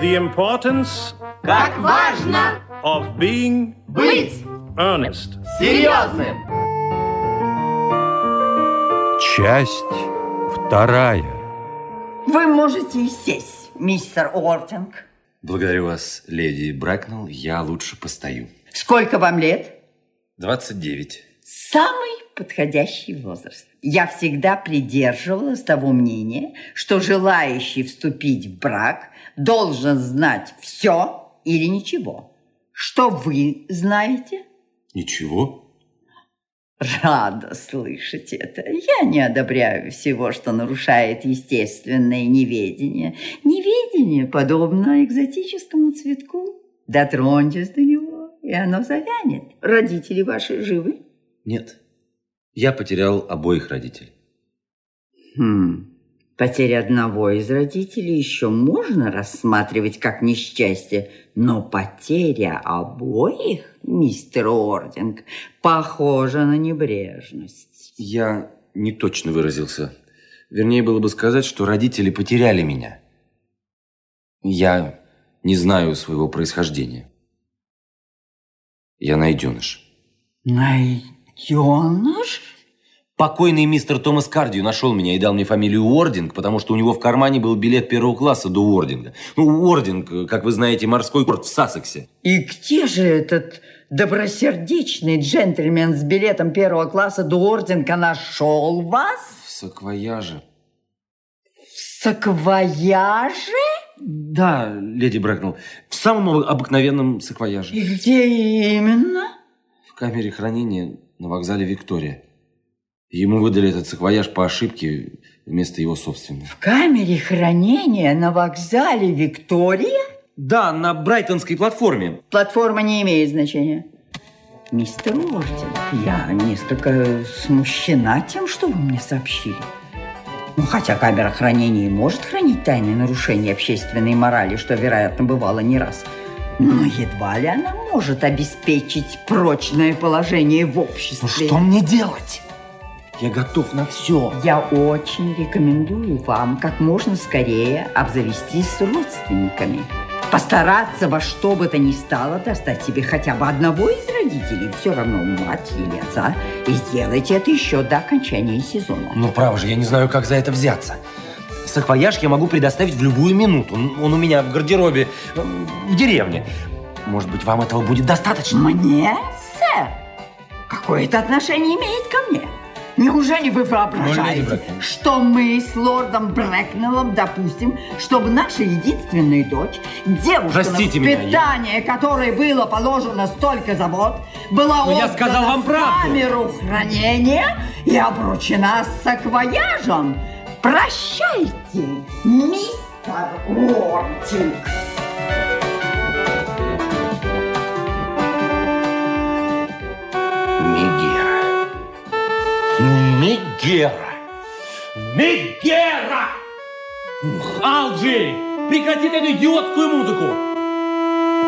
The importance Как важно of being быть earnest. серьезным. Часть вторая. Вы можете сесть, мистер Уортинг. Благодарю вас, леди Брэкнелл. Я лучше постою. Сколько вам лет? 29. Самый подходящий возраст. Я всегда придерживалась того мнения, что желающий вступить в брак должен знать все или ничего. Что вы знаете? Ничего? Рада слышать это. Я не одобряю всего, что нарушает естественное неведение. Неведение подобно экзотическому цветку. Дотроньтесь до него, и оно завянет. Родители ваши живы? Нет. Я потерял обоих родителей. Хм. Потеря одного из родителей еще можно рассматривать как несчастье, но потеря обоих, мистер Ординг, похожа на небрежность. Я не точно выразился. Вернее, было бы сказать, что родители потеряли меня. Я не знаю своего происхождения. Я найденыш. Найденыш? Покойный мистер Томас Кардио нашел меня и дал мне фамилию Уординг, потому что у него в кармане был билет первого класса до Уординга. Ну, Уординг, как вы знаете, морской порт в Сассексе. И где же этот добросердечный джентльмен с билетом первого класса до Ординга нашел вас? В саквояже. В саквояже? Да, леди Брэкнелл, в самом обыкновенном саквояже. И где именно? В камере хранения на вокзале Виктория. Ему выдали этот саквояж по ошибке вместо его собственного. В камере хранения на вокзале Виктория? Да, на Брайтонской платформе. Платформа не имеет значения. Мистер Уортинг, я несколько смущена тем, что вы мне сообщили. Ну, хотя камера хранения может хранить тайные нарушения общественной морали, что, вероятно, бывало не раз. Но едва ли она может обеспечить прочное положение в обществе. Ну что мне делать? Я готов на все. Я очень рекомендую вам как можно скорее обзавестись с родственниками. Постараться во что бы то ни стало достать себе хотя бы одного из родителей, все равно мать или отца, и сделайте это еще до окончания сезона. Ну, право же, я не знаю, как за это взяться. Саквояж я могу предоставить в любую минуту. Он, у меня в гардеробе, в деревне. Может быть, вам этого будет достаточно? Мне, сэр? Какое это отношение имеет ко мне? Неужели вы воображаете, что мы с лордом Брэкнеллом допустим, чтобы наша единственная дочь, девушка, Простите на меня, воспитание которой было положено столько забот, была Но я отдана сказал вам в правду. камеру хранения и обручена с саквояжем? Прощайте, мистер Уортинг. Мегера. Мегера. Мегера! Алджи, прекрати эту идиотскую музыку!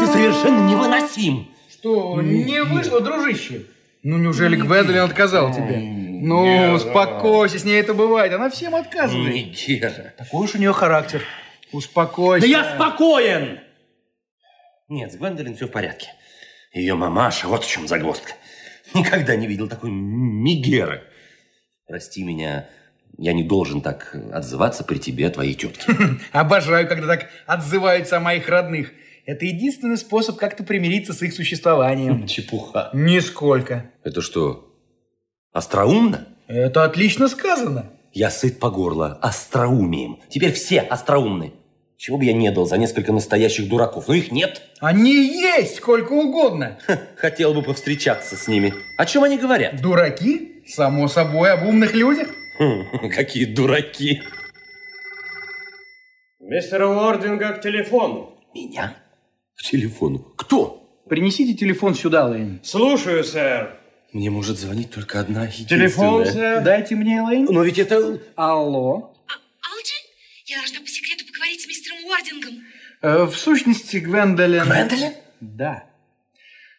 Ты совершенно невыносим. Что, не вышло, дружище? Ну, неужели Гвендолин отказал тебе? Ну, успокойся, с ней это бывает. Она всем отказывает. Мегера. Такой уж у нее характер. Успокойся. Да я спокоен! Нет, с Гвендолин все в порядке. Ее мамаша, вот в чем загвоздка. Никогда не видел такой Мегеры. Прости меня, я не должен так отзываться при тебе, твоей тетке. Обожаю, когда так отзываются о моих родных. Это единственный способ как-то примириться с их существованием. Чепуха. Нисколько. Это что, остроумно? Это отлично сказано. Я сыт по горло остроумием. Теперь все остроумны. Чего бы я не дал за несколько настоящих дураков, но их нет. Они есть сколько угодно. Хотел бы повстречаться с ними. О чем они говорят? Дураки? Само собой, об умных людях. Хм, Какие дураки. Мистер Уординга к телефону. Меня? К телефону. Кто? Принесите телефон сюда, Лэйн. Слушаю, сэр. Мне может звонить только одна единственная. Телефон, сэр. Дайте мне, Лэйн. Но ведь это... Алло. Алджи, я должна по секрету поговорить с мистером Уордингом. Э, в сущности, Гвендолин... Гвендолин? Да.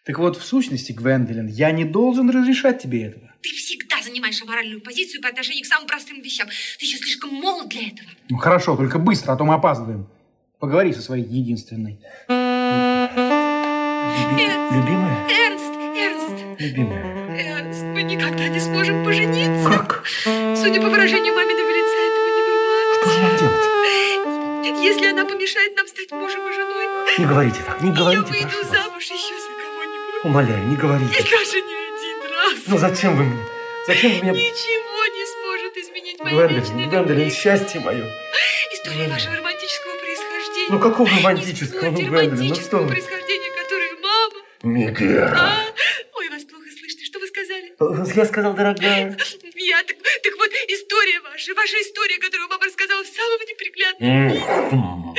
Так вот, в сущности, Гвендолин, я не должен разрешать тебе этого. Ты всегда занимаешь аморальную позицию по отношению к самым простым вещам. Ты еще слишком молод для этого. Ну хорошо, только быстро, а то мы опаздываем. Поговори со своей единственной. Любимая? Эрнст, Эрнст. Любимая. Мы никогда не сможем пожениться. Как? Судя по выражению маминого лица, этого не бывает. Что же нам делать? Если она помешает нам стать мужем и женой, Не говорите так, не я говорите, выйду прошу вас. замуж еще за кого-нибудь. Умоляю, не И говорите. даже не один раз. Ну зачем вы мне? Зачем вы меня... Ничего не сможет изменить мои Гвендолин, вечные Гвендолин, счастье мое. История вашего романтического происхождения. Ну какого романтического, ну Гвендолин, ну что вы? происхождения, которое мама. Мегера. А? Ой, вас плохо слышно. Что вы сказали? Я сказал, дорогая. Я так, так вот, история ваша, ваша история, которую мама рассказала в самом неприглядном.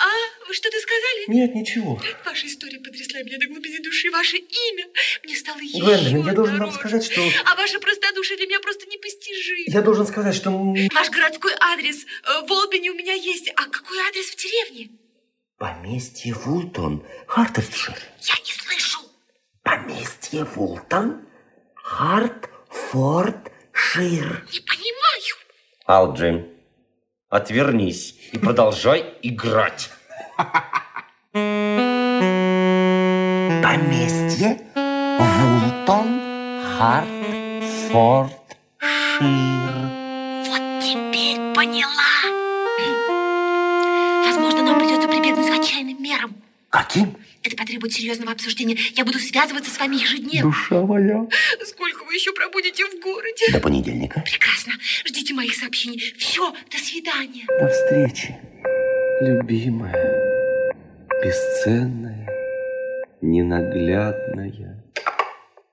А, вы что-то сказали? Нет, ничего. Ваша история потрясла меня до глубины души. Ваше имя мне стало еще Гвендолин, я должен вам сказать, что... А ваше простодушие для меня просто непостижимо. Я должен сказать, что... Ваш городской адрес э, в Олбине у меня есть. А какой адрес в деревне? Поместье Вултон, Хартфордшир. Я не слышу. Поместье Вултон, Хартфордшир. Не понимаю. Алджин, отвернись и продолжай играть. Поместье Вултон, Хартфордшир. Вот теперь поняла. Возможно, нам придется прибегнуть к отчаянным мерам. Каким? Это потребует серьезного обсуждения. Я буду связываться с вами ежедневно. Душа моя. Сколько вы еще пробудете в городе? До понедельника. Прекрасно. Ждите моих сообщений. Все, до свидания. До встречи, любимая, бесценная, ненаглядная.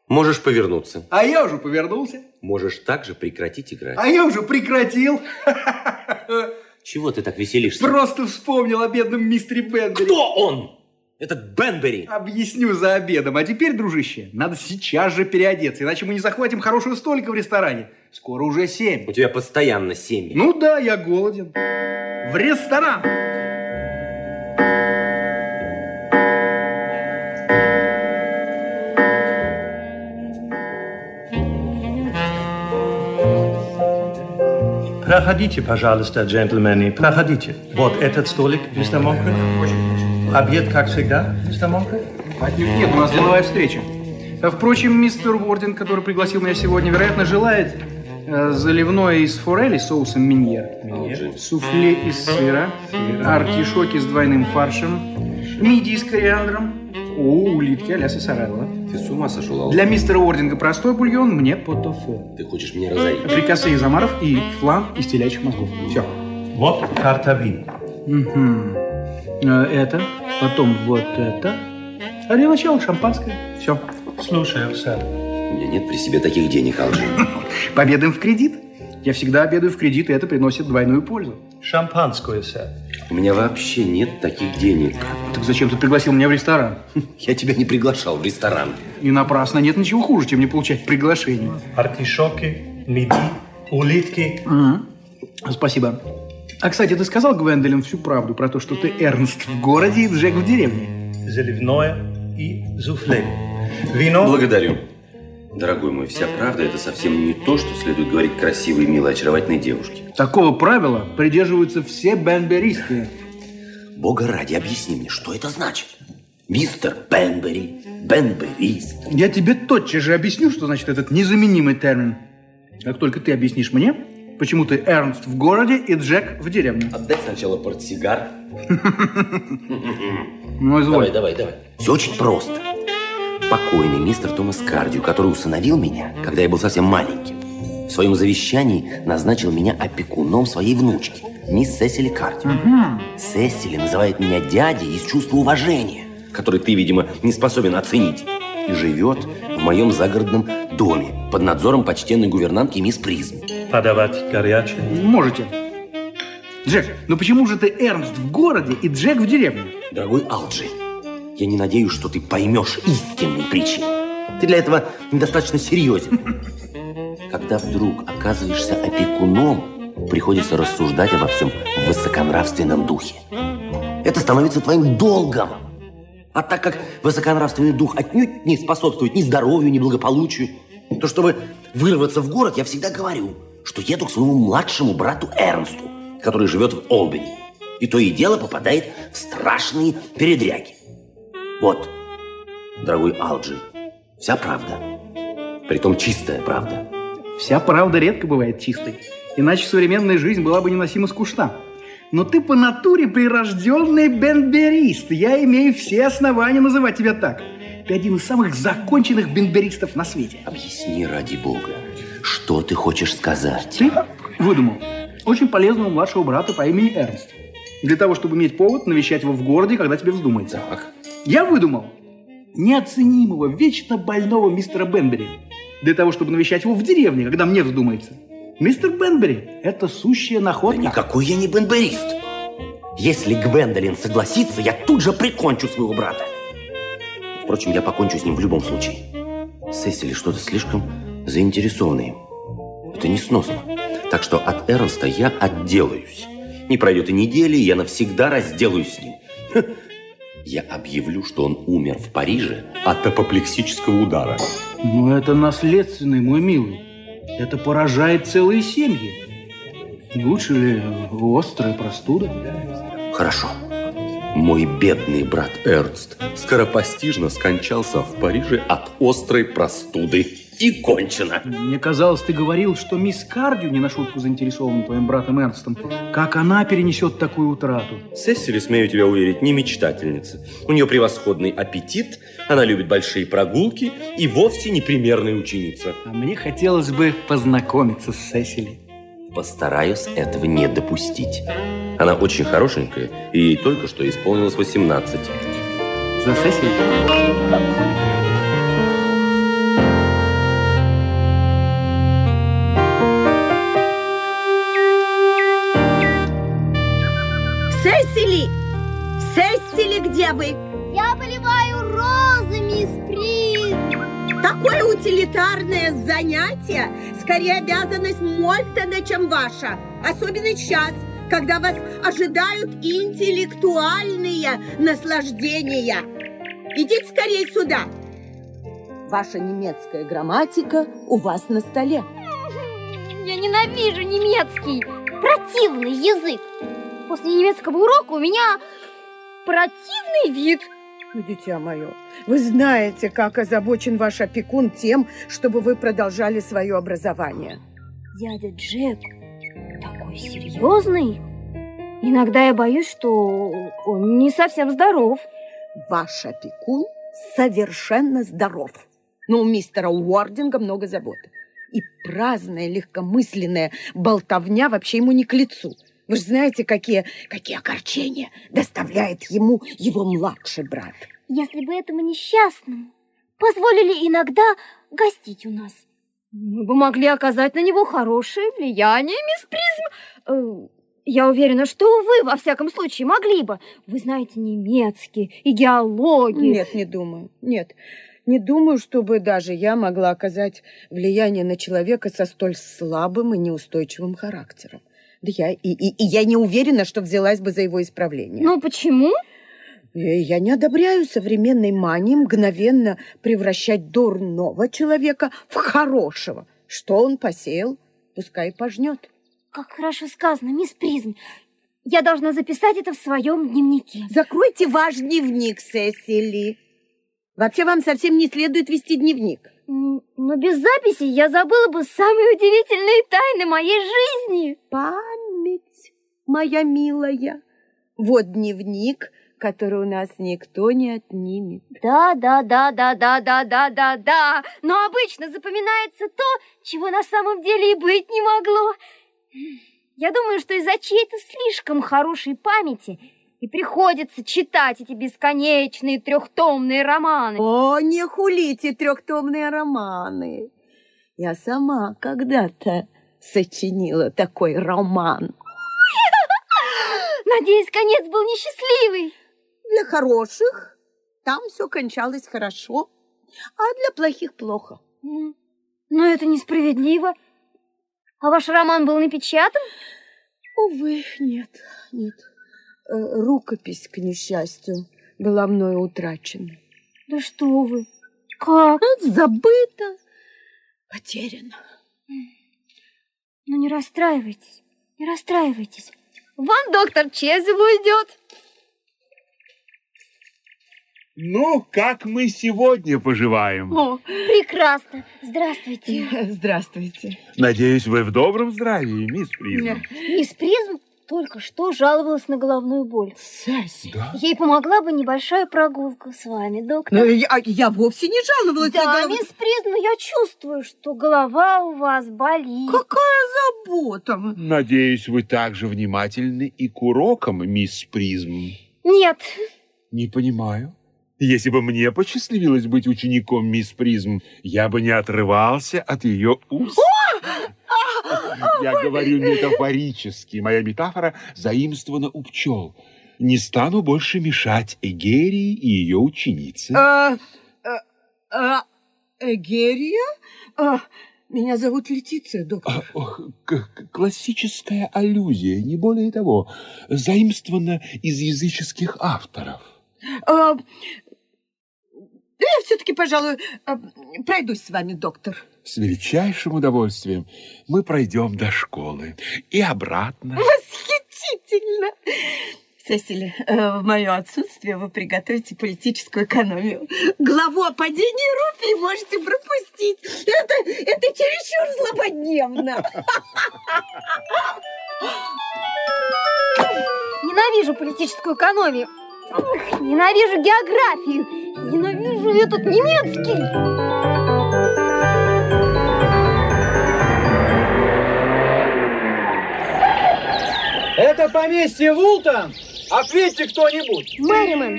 Можешь повернуться. А я уже повернулся. Можешь также прекратить играть. А я уже прекратил. Чего ты так веселишься? Просто вспомнил о бедном мистере Бендере. Кто он? Этот Бенбери. Объясню за обедом. А теперь, дружище, надо сейчас же переодеться, иначе мы не захватим хорошего столика в ресторане. Скоро уже семь. У тебя постоянно семь. Ну да, я голоден. В ресторан. Проходите, пожалуйста, джентльмены, проходите. Вот этот столик, мистер Монкреф. Обед, как всегда, мистер. Отнюдь нет, у нас деловая встреча. А, Впрочем, мистер Уорден, который пригласил меня сегодня, вероятно, желает э, заливное из форели с соусом миньер, суфле из сыра, артишоки с двойным фаршем, мидии с кориандром, о, улитки а-ля сосарелла. Ты с ума сошел, Алджин? Для мистера Уординга простой бульон, мне потофо. Ты хочешь меня разорить? Фрикасе из омаров и флан из телячьих мозгов. Все. Вот карта вин. А Это, потом вот это. А для начала шампанское. Все. Слушаю, сэр. У меня нет при себе таких денег, Алджин. Пообедаем в кредит. Я всегда обедаю в кредит, и это приносит двойную пользу. Шампанское, сэр. У меня вообще нет таких денег. Так зачем ты пригласил меня в ресторан? Я тебя не приглашал в ресторан. И напрасно. Нет ничего хуже, чем не получать приглашение. Артишоки, миди, улитки. Мгм. Спасибо. А, кстати, ты сказал Гвендолин всю правду про то, что ты Эрнст в городе и Джек в деревне? заливное и суфле. Вино... Благодарю. Дорогой мой, вся правда – это совсем не то, что следует говорить красивой, милой, очаровательной девушке. Такого правила придерживаются все бенберисты. Бога ради, объясни мне, что это значит? Мистер Бенбери, Бенберист. Я тебе тотчас же объясню, что значит этот незаменимый термин. Как только ты объяснишь мне, почему ты Эрнст в городе и Джек в деревне. Отдай сначала портсигар. Ну, изволь. Давай, давай, давай. Все очень просто. Покойный мистер Томас Кардио, который усыновил меня, когда я был совсем маленьким, в своем завещании назначил меня опекуном своей внучки, мисс Сесили Кардио. Сесили называет меня дядей из чувства уважения, который ты, видимо, не способен оценить, и живет в моем загородном доме под надзором почтенной гувернантки мисс Призм. Подавать горячее. Можете. Джек, ну почему же ты Эрнст в городе и Джек в деревне? Дорогой Алджи, я не надеюсь, что ты поймешь истинные причины. Ты для этого недостаточно серьезен. Когда вдруг оказываешься опекуном, приходится рассуждать обо всем в высоконравственном духе. Это становится твоим долгом. А так как высоконравственный дух отнюдь не способствует ни здоровью, ни благополучию, то чтобы вырваться в город, я всегда говорю, что еду к своему младшему брату Эрнсту, который живет в Олбани. И то и дело попадает в страшные передряги. Вот, дорогой Алджи, вся правда. Притом чистая правда. Вся правда редко бывает чистой. Иначе современная жизнь была бы невыносимо скучна. Но ты по натуре прирожденный бенберист. Я имею все основания называть тебя так. Ты один из самых законченных бенберистов на свете. Объясни ради бога, что ты хочешь сказать? Ты выдумал очень полезного младшего брата по имени Эрнст. Для того, чтобы иметь повод навещать его в городе, когда тебе вздумается. Так. Я выдумал неоценимого, вечно больного мистера Бенбери. Для того, чтобы навещать его в деревне, когда мне вздумается. Мистер Бенбери – это сущая Да находка. никакой я не бенберист. Если Гвендолин согласится, я тут же прикончу своего брата. Впрочем, я покончу с ним в любом случае. Сесили что-то слишком заинтересованный. Это несносно. Так что от Эрнста я отделаюсь. Не пройдет и недели, я навсегда разделаюсь с ним. Ха. Я объявлю, что он умер в Париже от апоплексического удара. Но это наследственный, мой милый. Это поражает целые семьи. Лучше ли острая простуда? Хорошо. Мой бедный брат Эрнст скоропостижно скончался в Париже от острой простуды. И кончено. Мне казалось, ты говорил, что мисс Кардию не на шутку заинтересована твоим братом Эрнстом. Как она перенесет такую утрату? Сесили, смею тебя уверить, не мечтательница. У нее превосходный аппетит, она любит большие прогулки и вовсе не примерная ученица. А мне хотелось бы познакомиться с Сесили. Постараюсь этого не допустить. Она очень хорошенькая, и ей только что исполнилось 18. За? Сесили! Вы? Я поливаю розы, мисс Приз. Такое утилитарное занятие скорее обязанность Мольтона, чем ваша. Особенно сейчас, когда вас ожидают интеллектуальные наслаждения. Идите скорее сюда. Ваша немецкая грамматика у вас на столе. Я ненавижу немецкий. Противный язык. После немецкого урока у меня противный вид. Дитя мое, вы знаете, как озабочен ваш опекун тем, чтобы вы продолжали свое образование. Дядя Джек такой серьезный. Иногда я боюсь, что он не совсем здоров. Ваш опекун совершенно здоров. Но у мистера Уординга много заботы. И праздная, легкомысленная болтовня вообще ему не к лицу. Вы же знаете, какие, какие огорчения доставляет ему его младший брат. Если бы этому несчастному позволили иногда гостить у нас, мы бы могли оказать на него хорошее влияние, мисс Призм. Э, Я уверена, что вы, во всяком случае, могли бы. Вы знаете немецкий и геологию. Нет, не думаю. Нет, не думаю, чтобы даже я могла оказать влияние на человека со столь слабым и неустойчивым характером. Да я и, и, и я не уверена, что взялась бы за его исправление. Ну, почему? Э, Я не одобряю современной мании мгновенно превращать дурного человека в хорошего. Что он посеял, пускай пожнет. Как хорошо сказано, мисс Призм. Я должна записать это в своем дневнике. Закройте ваш дневник, Сесили. Вообще вам совсем не следует вести дневник. Но без записи я забыла бы самые удивительные тайны моей жизни. Память, моя милая. Вот дневник, который у нас никто не отнимет. Да, да, да, да, да, да, да, да, да. Но обычно запоминается то, чего на самом деле и быть не могло. Я думаю, что из-за чьей-то слишком хорошей памяти и приходится читать эти бесконечные трехтомные романы. О, не хулите трехтомные романы. Я сама когда-то сочинила такой роман. Надеюсь, конец был несчастливый. Для хороших там все кончалось хорошо, а для плохих плохо. Но это несправедливо. А ваш роман был напечатан? Увы, нет, нет. Э, Рукопись, к несчастью, головное утрачено. Да что вы? Как? Забыто, потеряно. Ну не расстраивайтесь, не расстраивайтесь. Вон доктор Чезеву идет. Ну, как мы сегодня поживаем? О, прекрасно. Здравствуйте. Здравствуйте. Надеюсь, вы в добром здравии, мисс Призм. Мисс Призм только что жаловалась на головную боль. Сась. Да? Ей помогла бы небольшая прогулка с вами, доктор. Но я, я вовсе не жаловалась на Да, голову. мисс Призм, но я чувствую, что голова у вас болит. Какая забота. Надеюсь, вы также внимательны и к урокам, мисс Призм. Нет, Не понимаю. Если бы мне посчастливилось быть учеником мисс Призм, я бы не отрывался от ее уст. Я говорю метафорически. Моя метафора заимствована у пчел. Не стану больше мешать Эгерии и ее ученице. А, а, а, Эгерия? А, меня зовут Летиция, доктор. А, классическая аллюзия, не более того, заимствована из языческих авторов. А, я все-таки, пожалуй, а, пройдусь с вами, доктор. С величайшим удовольствием мы пройдем до школы и обратно. Восхитительно! Сесили, э, в мое отсутствие вы приготовите политическую экономию. Главу о падении рупий можете пропустить. Это, это чересчур злободневно. ненавижу политическую экономию. Ненавижу географию. Ненавижу этот немецкий. Это поместье Вултон? Ответьте кто-нибудь. Мэриман,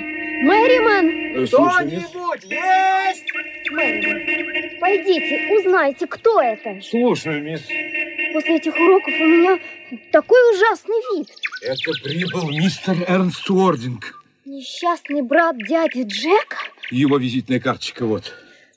Мэриман, Кто-нибудь есть? Мэриман. Пойдите, узнайте, кто это. Слушаю, мисс. После этих уроков у меня такой ужасный вид. Это прибыл мистер Эрнст Уординг. Несчастный брат дяди Джека? Его визитная карточка вот.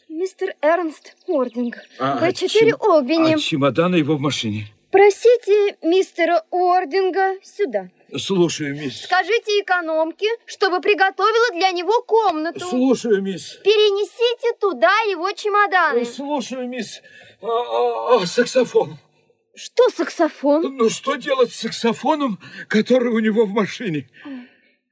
Мистер Эрнст Уординг. А, В4 чем- Олбини. А чемоданы его в машине. Просите мистера Уординга сюда. Слушаю, мисс. Скажите экономке, чтобы приготовила для него комнату. Слушаю, мисс. Перенесите туда его чемоданы. Слушаю, мисс. А, а, а, саксофон. Что саксофон? Ну, что делать с саксофоном, который у него в машине?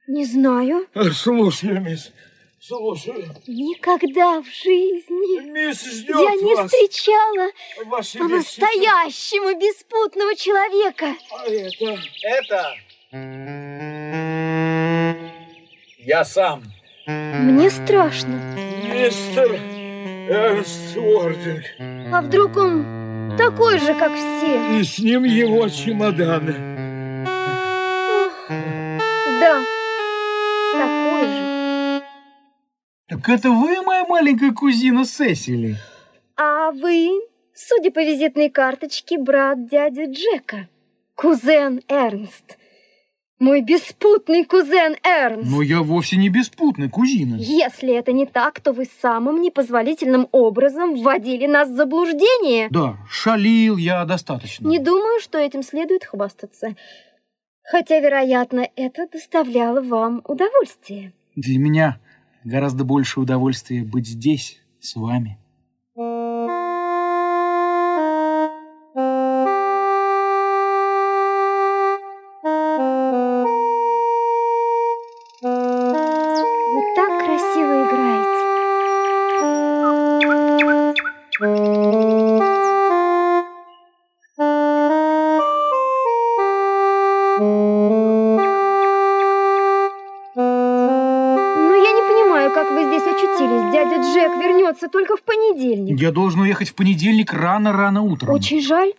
Не знаю. Слушаю, мисс. Слушаю. Никогда в жизни Мисс ждет я не вас. встречала по-настоящему беспутного человека. А это... Это... Я сам. Мне страшно. Мистер Эрнст Уординг. А вдруг он такой же, как все? И с ним его чемоданы. Так это вы, моя маленькая кузина Сесили? А вы, судя по визитной карточке, брат дяди Джека. Кузен Эрнст. Мой беспутный кузен Эрнст. Но я вовсе не беспутный, кузина. Если это не так, то вы самым непозволительным образом вводили нас в заблуждение. Да, шалил я достаточно. Не думаю, что этим следует хвастаться. Хотя, вероятно, это доставляло вам удовольствие. Для меня гораздо больше удовольствия быть здесь, с вами. Я должен уехать в понедельник рано-рано утром. Очень жаль.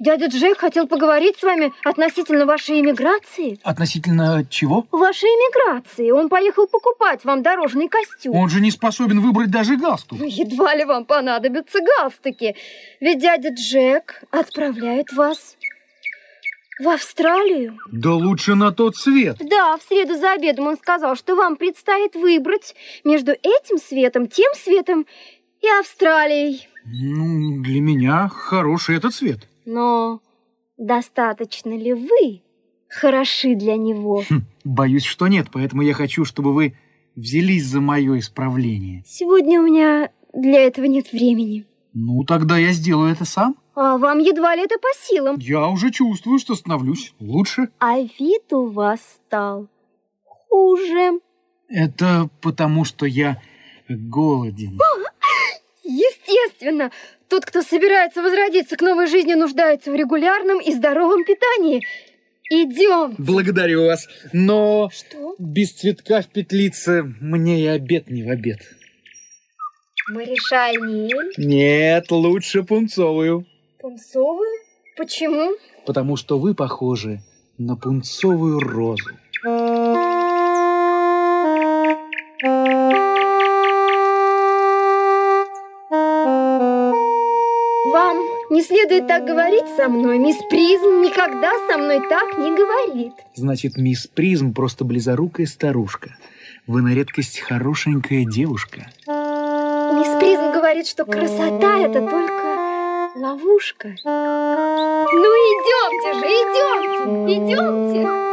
Дядя Джек хотел поговорить с вами относительно вашей иммиграции. Относительно чего? Вашей иммиграции. Он поехал покупать вам дорожный костюм. Он же не способен выбрать даже галстук. Ну, Едва ли вам понадобятся галстуки. Ведь дядя Джек отправляет вас в Австралию. Да лучше на тот свет. Да, в среду за обедом он сказал, что вам предстоит выбрать между этим светом, тем светом и Австралией. Ну, для меня хороший этот цвет. Но достаточно ли вы хороши для него? Хм, боюсь, что нет, поэтому я хочу, чтобы вы взялись за мое исправление. Сегодня у меня для этого нет времени. Ну, тогда я сделаю это сам. А вам едва ли это по силам. Я уже чувствую, что становлюсь лучше. А вид у вас стал хуже. Это потому, что я голоден. Естественно, тот, кто собирается возродиться к новой жизни, нуждается в регулярном и здоровом питании. Идем. Благодарю вас, но Что? без цветка в петлице мне и обед не в обед. Маришаль Нет, лучше пунцовую, Пунцовую? Почему? потому что вы похожи на пунцовую розу. Не следует так говорить со мной. Мисс Призм никогда со мной так не говорит. Значит, мисс Призм просто близорукая старушка. Вы на редкость хорошенькая девушка. Мисс Призм говорит, что красота это только ловушка. Ну идемте же, идемте, идемте.